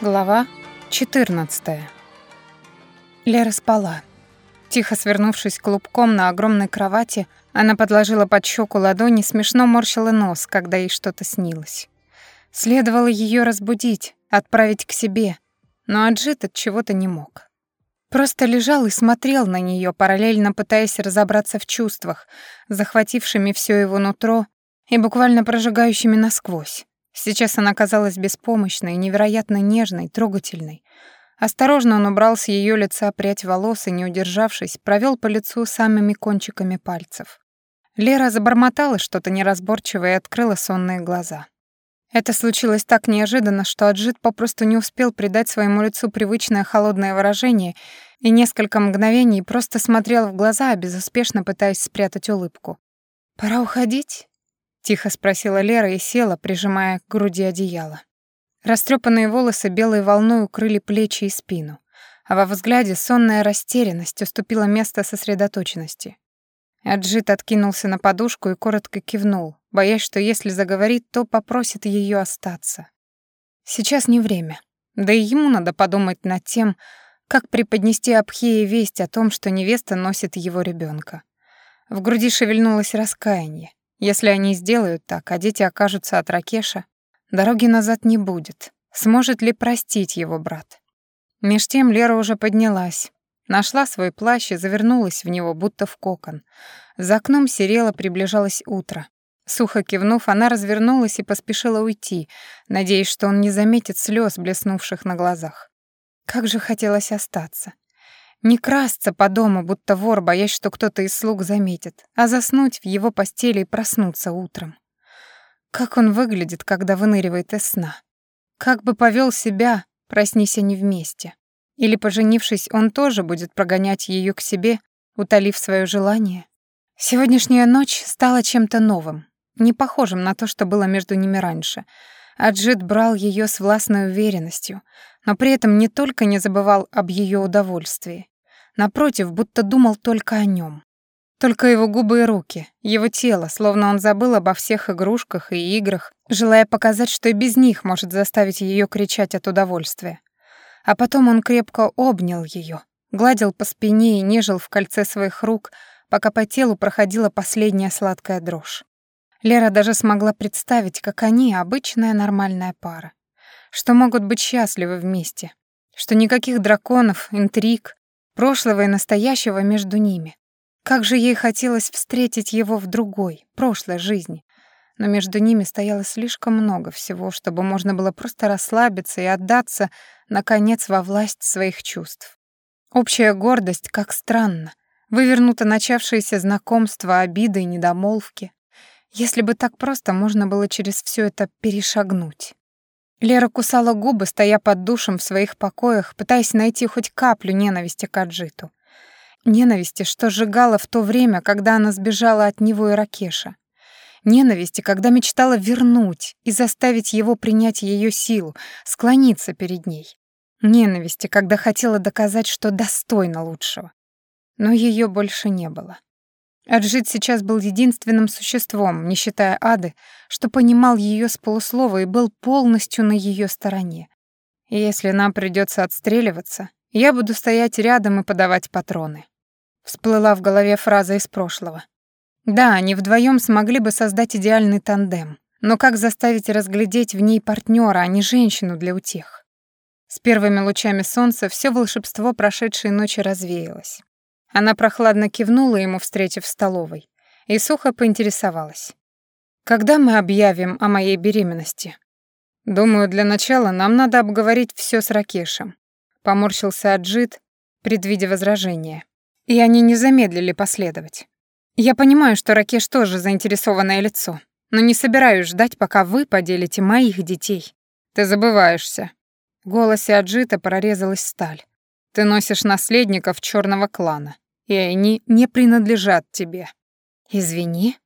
Глава 14. Лера спала. Тихо свернувшись клубком на огромной кровати, она подложила под щеку ладони, смешно морщила нос, когда ей что-то снилось. Следовало ее разбудить, отправить к себе, но Аджит от чего-то не мог. Просто лежал и смотрел на нее, параллельно пытаясь разобраться в чувствах, захватившими все его нутро и буквально прожигающими насквозь. Сейчас она казалась беспомощной, невероятно нежной, трогательной. Осторожно он убрал с ее лица прядь волос и, не удержавшись, провел по лицу самыми кончиками пальцев. Лера забормотала что-то неразборчивое и открыла сонные глаза. Это случилось так неожиданно, что Аджит попросту не успел придать своему лицу привычное холодное выражение и несколько мгновений просто смотрел в глаза, безуспешно пытаясь спрятать улыбку. «Пора уходить?» — тихо спросила Лера и села, прижимая к груди одеяло. Растрепанные волосы белой волной укрыли плечи и спину, а во взгляде сонная растерянность уступила место сосредоточенности. Аджит откинулся на подушку и коротко кивнул, боясь, что если заговорит, то попросит ее остаться. Сейчас не время. Да и ему надо подумать над тем, как преподнести Абхее весть о том, что невеста носит его ребенка. В груди шевельнулось раскаяние. Если они сделают так, а дети окажутся от Ракеша, дороги назад не будет. Сможет ли простить его брат? Меж тем Лера уже поднялась, нашла свой плащ и завернулась в него, будто в кокон. За окном серело приближалось утро. Сухо кивнув, она развернулась и поспешила уйти, надеясь, что он не заметит слез, блеснувших на глазах. Как же хотелось остаться. Не красться по дому, будто вор, боясь, что кто-то из слуг заметит, а заснуть в его постели и проснуться утром. Как он выглядит, когда выныривает из сна? Как бы повел себя, проснись они вместе? Или, поженившись, он тоже будет прогонять ее к себе, утолив свое желание? Сегодняшняя ночь стала чем-то новым, не похожим на то, что было между ними раньше. Аджит брал ее с властной уверенностью, но при этом не только не забывал об ее удовольствии, Напротив, будто думал только о нем. Только его губы и руки, его тело, словно он забыл обо всех игрушках и играх, желая показать, что и без них может заставить ее кричать от удовольствия. А потом он крепко обнял ее, гладил по спине и нежил в кольце своих рук, пока по телу проходила последняя сладкая дрожь. Лера даже смогла представить, как они, обычная нормальная пара, что могут быть счастливы вместе, что никаких драконов, интриг, прошлого и настоящего между ними. Как же ей хотелось встретить его в другой, прошлой жизни. Но между ними стояло слишком много всего, чтобы можно было просто расслабиться и отдаться, наконец, во власть своих чувств. Общая гордость, как странно, вывернуто начавшееся знакомство, обиды и недомолвки. Если бы так просто можно было через все это перешагнуть. Лера кусала губы, стоя под душем в своих покоях, пытаясь найти хоть каплю ненависти к Аджиту. Ненависти, что сжигала в то время, когда она сбежала от него и Ракеша. Ненависти, когда мечтала вернуть и заставить его принять ее силу, склониться перед ней. Ненависти, когда хотела доказать, что достойна лучшего. Но ее больше не было. Аджит сейчас был единственным существом, не считая Ады, что понимал ее с полуслова и был полностью на ее стороне. Если нам придется отстреливаться, я буду стоять рядом и подавать патроны. Всплыла в голове фраза из прошлого. Да, они вдвоем смогли бы создать идеальный тандем, но как заставить разглядеть в ней партнера, а не женщину для утех? С первыми лучами солнца все волшебство прошедшей ночи развеялось. Она прохладно кивнула ему, встретив в столовой, и сухо поинтересовалась. «Когда мы объявим о моей беременности?» «Думаю, для начала нам надо обговорить все с Ракешем», — поморщился Аджит, предвидя возражения. И они не замедлили последовать. «Я понимаю, что Ракеш тоже заинтересованное лицо, но не собираюсь ждать, пока вы поделите моих детей». «Ты забываешься». В голосе Аджита прорезалась сталь. Ты носишь наследников черного клана, и они не принадлежат тебе. Извини.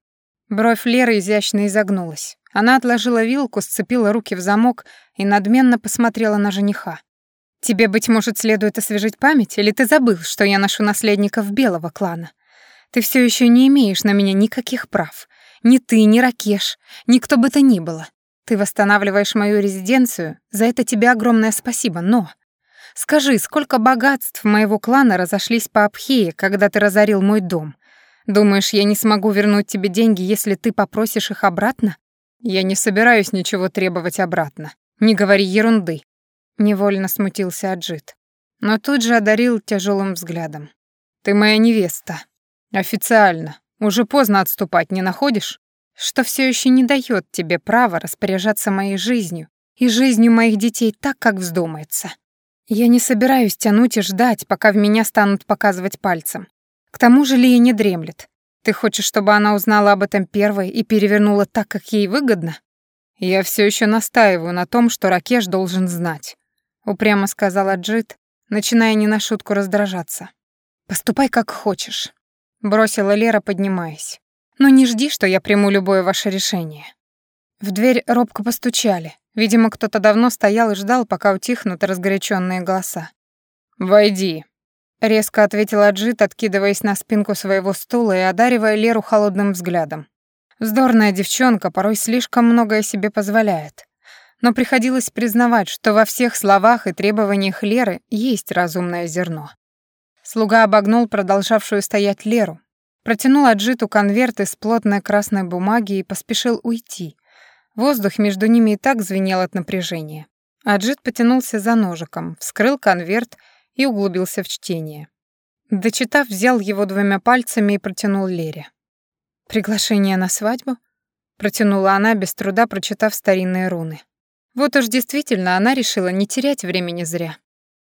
Бровь Леры изящно изогнулась. Она отложила вилку, сцепила руки в замок и надменно посмотрела на жениха. «Тебе, быть может, следует освежить память, или ты забыл, что я ношу наследников белого клана? Ты все еще не имеешь на меня никаких прав. Ни ты, ни Ракеш, ни кто бы то ни было. Ты восстанавливаешь мою резиденцию, за это тебе огромное спасибо, но... Скажи, сколько богатств моего клана разошлись по Абхее, когда ты разорил мой дом? Думаешь, я не смогу вернуть тебе деньги, если ты попросишь их обратно? Я не собираюсь ничего требовать обратно. Не говори ерунды. Невольно смутился Аджит, но тут же одарил тяжелым взглядом. Ты моя невеста. Официально. Уже поздно отступать, не находишь? Что все еще не дает тебе права распоряжаться моей жизнью и жизнью моих детей так, как вздумается. Я не собираюсь тянуть и ждать, пока в меня станут показывать пальцем. К тому же Лия не дремлет. Ты хочешь, чтобы она узнала об этом первой и перевернула так, как ей выгодно? Я все еще настаиваю на том, что Ракеш должен знать, упрямо сказала Джит, начиная не на шутку раздражаться. Поступай как хочешь, бросила Лера, поднимаясь. Но не жди, что я приму любое ваше решение. В дверь робко постучали. Видимо, кто-то давно стоял и ждал, пока утихнут разгоряченные голоса. «Войди», резко ответила Джит, откидываясь на спинку своего стула и одаривая Леру холодным взглядом. Вздорная девчонка порой слишком многое себе позволяет. Но приходилось признавать, что во всех словах и требованиях Леры есть разумное зерно. Слуга обогнул продолжавшую стоять Леру, протянул Аджиту конверт из плотной красной бумаги и поспешил уйти. Воздух между ними и так звенел от напряжения. Аджит потянулся за ножиком, вскрыл конверт и углубился в чтение. Дочитав, взял его двумя пальцами и протянул Лере. «Приглашение на свадьбу?» Протянула она, без труда прочитав старинные руны. Вот уж действительно она решила не терять времени зря.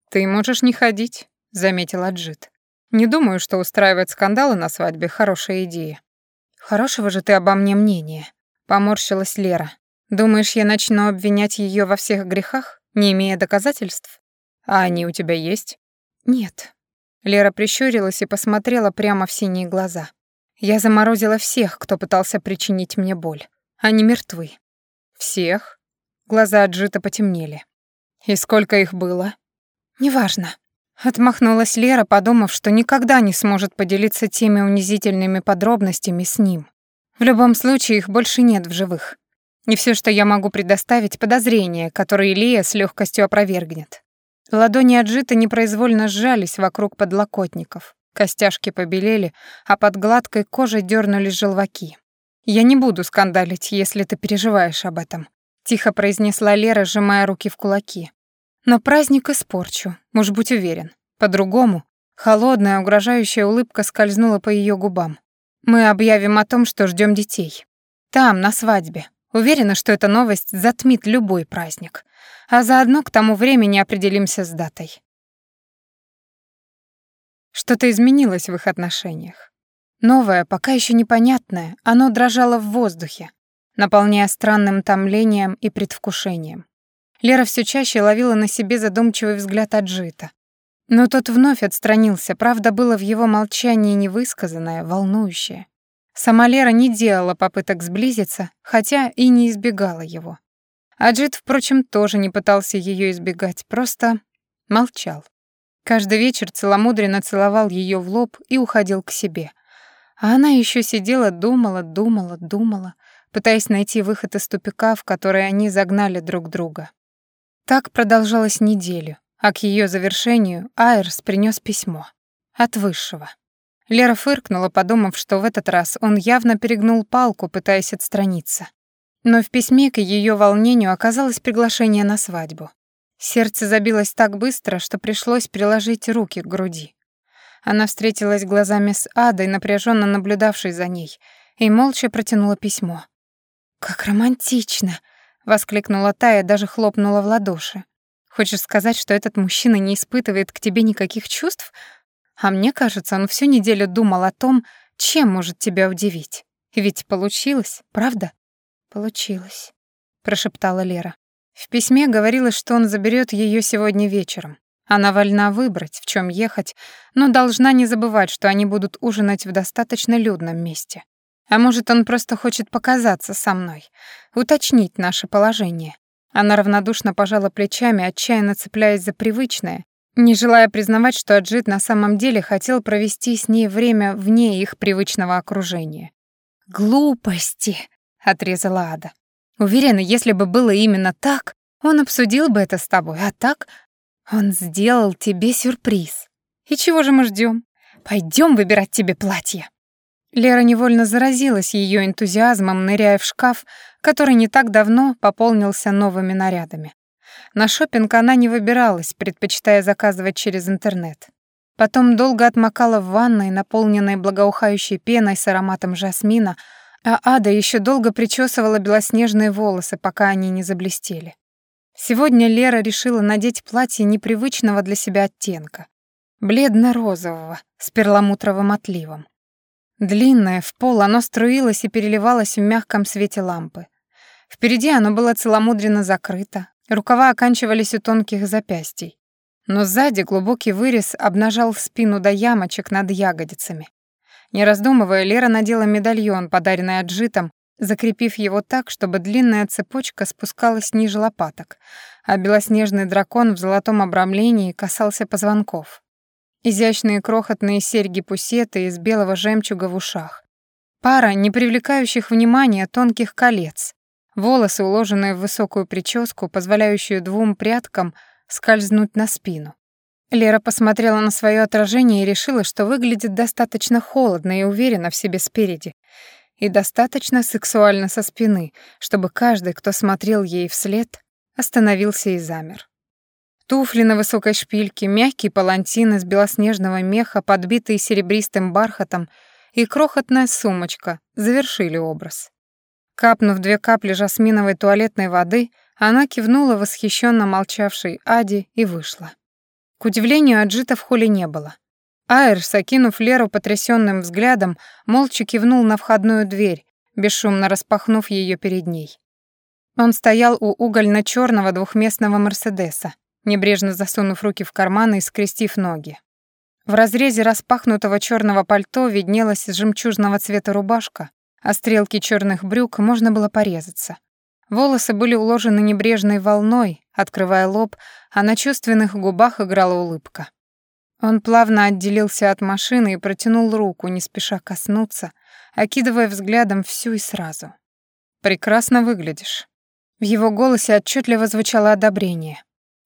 «Ты можешь не ходить», — заметил Аджит. «Не думаю, что устраивать скандалы на свадьбе — хорошая идея». «Хорошего же ты обо мне мнения», — поморщилась Лера. «Думаешь, я начну обвинять ее во всех грехах, не имея доказательств? А они у тебя есть?» «Нет». Лера прищурилась и посмотрела прямо в синие глаза. «Я заморозила всех, кто пытался причинить мне боль. Они мертвы». «Всех?» Глаза Аджита потемнели. «И сколько их было?» «Неважно». Отмахнулась Лера, подумав, что никогда не сможет поделиться теми унизительными подробностями с ним. В любом случае, их больше нет в живых. И все, что я могу предоставить, подозрения, которые Лия с легкостью опровергнет. Ладони Аджита непроизвольно сжались вокруг подлокотников. Костяшки побелели, а под гладкой кожей дернулись желваки. «Я не буду скандалить, если ты переживаешь об этом», — тихо произнесла Лера, сжимая руки в кулаки. «Но праздник испорчу, уж будь уверен. По-другому». Холодная, угрожающая улыбка скользнула по ее губам. «Мы объявим о том, что ждем детей. Там, на свадьбе. Уверена, что эта новость затмит любой праздник а заодно к тому времени определимся с датой. Что-то изменилось в их отношениях. Новое, пока еще непонятное, оно дрожало в воздухе, наполняя странным томлением и предвкушением. Лера все чаще ловила на себе задумчивый взгляд Аджита. Но тот вновь отстранился, правда, было в его молчании невысказанное, волнующее. Сама Лера не делала попыток сблизиться, хотя и не избегала его. Аджит, впрочем, тоже не пытался ее избегать, просто молчал. Каждый вечер целомудренно целовал ее в лоб и уходил к себе. А она еще сидела, думала, думала, думала, пытаясь найти выход из тупика, в который они загнали друг друга. Так продолжалось неделю, а к ее завершению Айрс принес письмо. От Высшего. Лера фыркнула, подумав, что в этот раз он явно перегнул палку, пытаясь отстраниться. Но в письме к ее волнению оказалось приглашение на свадьбу. Сердце забилось так быстро, что пришлось приложить руки к груди. Она встретилась глазами с Адой, напряженно наблюдавшей за ней, и молча протянула письмо. «Как романтично!» — воскликнула та и даже хлопнула в ладоши. «Хочешь сказать, что этот мужчина не испытывает к тебе никаких чувств? А мне кажется, он всю неделю думал о том, чем может тебя удивить. Ведь получилось, правда?» «Получилось», — прошептала Лера. В письме говорилось, что он заберет ее сегодня вечером. Она вольна выбрать, в чем ехать, но должна не забывать, что они будут ужинать в достаточно людном месте. А может, он просто хочет показаться со мной, уточнить наше положение. Она равнодушно пожала плечами, отчаянно цепляясь за привычное, не желая признавать, что Аджит на самом деле хотел провести с ней время вне их привычного окружения. «Глупости!» отрезала Ада. Уверена, если бы было именно так, он обсудил бы это с тобой, а так он сделал тебе сюрприз. И чего же мы ждем? Пойдем выбирать тебе платье. Лера невольно заразилась ее энтузиазмом, ныряя в шкаф, который не так давно пополнился новыми нарядами. На шопинг она не выбиралась, предпочитая заказывать через интернет. Потом долго отмокала в ванной, наполненной благоухающей пеной с ароматом жасмина, а Ада еще долго причесывала белоснежные волосы, пока они не заблестели. Сегодня Лера решила надеть платье непривычного для себя оттенка, бледно-розового, с перламутровым отливом. Длинное, в пол, оно струилось и переливалось в мягком свете лампы. Впереди оно было целомудренно закрыто, рукава оканчивались у тонких запястий. Но сзади глубокий вырез обнажал спину до ямочек над ягодицами. Не раздумывая, Лера надела медальон, подаренный Аджитом, закрепив его так, чтобы длинная цепочка спускалась ниже лопаток, а белоснежный дракон в золотом обрамлении касался позвонков. Изящные крохотные серьги-пусеты из белого жемчуга в ушах. Пара не привлекающих внимания тонких колец. Волосы, уложенные в высокую прическу, позволяющую двум прядкам скользнуть на спину. Лера посмотрела на свое отражение и решила, что выглядит достаточно холодно и уверенно в себе спереди, и достаточно сексуально со спины, чтобы каждый, кто смотрел ей вслед, остановился и замер. Туфли на высокой шпильке, мягкий палантин из белоснежного меха, подбитый серебристым бархатом, и крохотная сумочка завершили образ. Капнув две капли жасминовой туалетной воды, она кивнула восхищенно молчавшей Аде и вышла. К удивлению, Аджита в холле не было. Айрс, окинув Леру потрясенным взглядом, молча кивнул на входную дверь, бесшумно распахнув ее перед ней. Он стоял у угольно черного двухместного Мерседеса, небрежно засунув руки в карманы и скрестив ноги. В разрезе распахнутого черного пальто виднелась жемчужного цвета рубашка, а стрелки черных брюк можно было порезаться. Волосы были уложены небрежной волной, открывая лоб, а на чувственных губах играла улыбка. Он плавно отделился от машины и протянул руку, не спеша коснуться, окидывая взглядом всю и сразу. «Прекрасно выглядишь». В его голосе отчетливо звучало одобрение.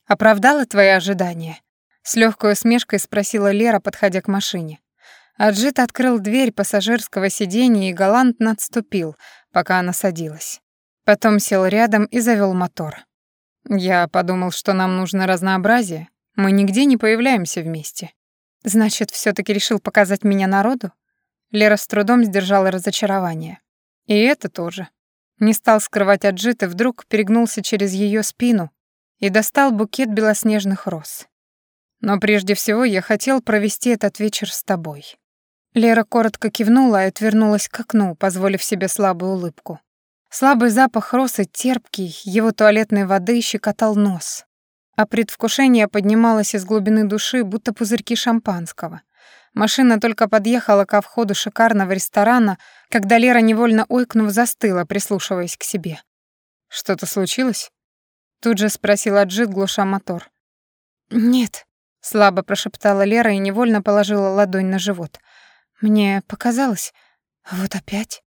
«Оправдала твои ожидания?» С легкой усмешкой спросила Лера, подходя к машине. Аджит открыл дверь пассажирского сиденья и галантно отступил, пока она садилась. Потом сел рядом и завел мотор. Я подумал, что нам нужно разнообразие. Мы нигде не появляемся вместе. Значит, все таки решил показать меня народу? Лера с трудом сдержала разочарование. И это тоже. Не стал скрывать от Джиты, вдруг перегнулся через ее спину и достал букет белоснежных роз. Но прежде всего я хотел провести этот вечер с тобой. Лера коротко кивнула и отвернулась к окну, позволив себе слабую улыбку. Слабый запах росы, терпкий, его туалетной воды щекотал нос. А предвкушение поднималось из глубины души, будто пузырьки шампанского. Машина только подъехала ко входу шикарного ресторана, когда Лера, невольно ойкнув, застыла, прислушиваясь к себе. «Что-то случилось?» Тут же спросила Джит, глуша мотор. «Нет», — слабо прошептала Лера и невольно положила ладонь на живот. «Мне показалось. Вот опять».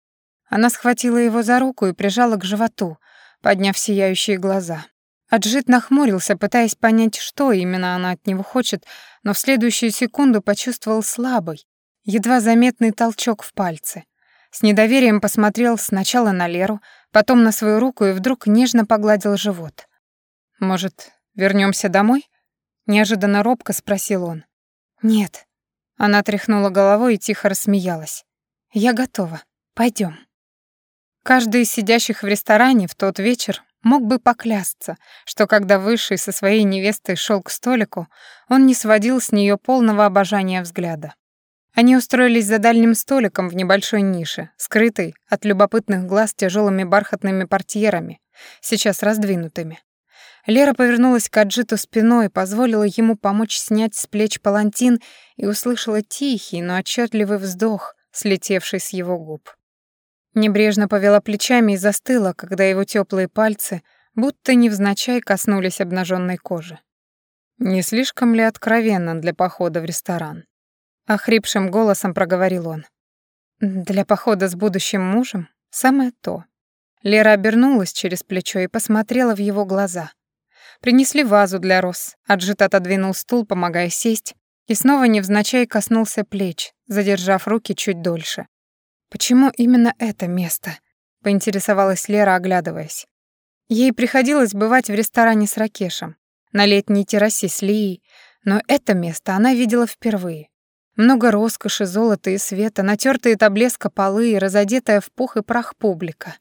Она схватила его за руку и прижала к животу, подняв сияющие глаза. Аджит нахмурился, пытаясь понять, что именно она от него хочет, но в следующую секунду почувствовал слабый, едва заметный толчок в пальце. С недоверием посмотрел сначала на Леру, потом на свою руку и вдруг нежно погладил живот. «Может, вернемся домой?» — неожиданно робко спросил он. «Нет». Она тряхнула головой и тихо рассмеялась. «Я готова. Пойдем. Каждый из сидящих в ресторане в тот вечер мог бы поклясться, что когда Высший со своей невестой шел к столику, он не сводил с нее полного обожания взгляда. Они устроились за дальним столиком в небольшой нише, скрытой от любопытных глаз тяжелыми бархатными портьерами, сейчас раздвинутыми. Лера повернулась к Аджиту спиной, позволила ему помочь снять с плеч палантин и услышала тихий, но отчетливый вздох, слетевший с его губ. Небрежно повела плечами и застыла, когда его теплые пальцы будто невзначай коснулись обнаженной кожи. Не слишком ли откровенно для похода в ресторан? Охрипшим голосом проговорил он. Для похода с будущим мужем самое то. Лера обернулась через плечо и посмотрела в его глаза. Принесли вазу для роз. Аджит отодвинул стул, помогая сесть, и снова невзначай коснулся плеч, задержав руки чуть дольше. «Почему именно это место?» — поинтересовалась Лера, оглядываясь. Ей приходилось бывать в ресторане с Ракешем, на летней террасе с Лией, но это место она видела впервые. Много роскоши, золота и света, натертые до блеска полы и разодетая в пух и прах публика.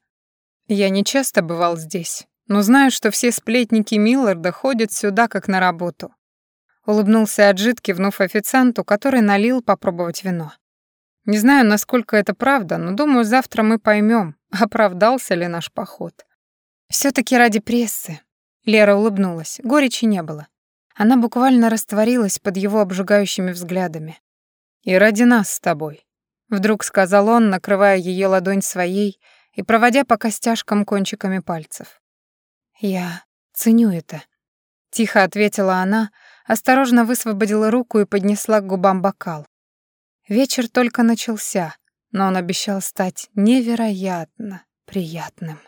Я не часто бывал здесь, но знаю, что все сплетники Милларда ходят сюда как на работу. Улыбнулся Аджит, кивнув официанту, который налил попробовать вино. Не знаю, насколько это правда, но думаю, завтра мы поймем, оправдался ли наш поход. все таки ради прессы. Лера улыбнулась, горечи не было. Она буквально растворилась под его обжигающими взглядами. «И ради нас с тобой», — вдруг сказал он, накрывая ее ладонь своей и проводя по костяшкам кончиками пальцев. «Я ценю это», — тихо ответила она, осторожно высвободила руку и поднесла к губам бокал. Вечер только начался, но он обещал стать невероятно приятным.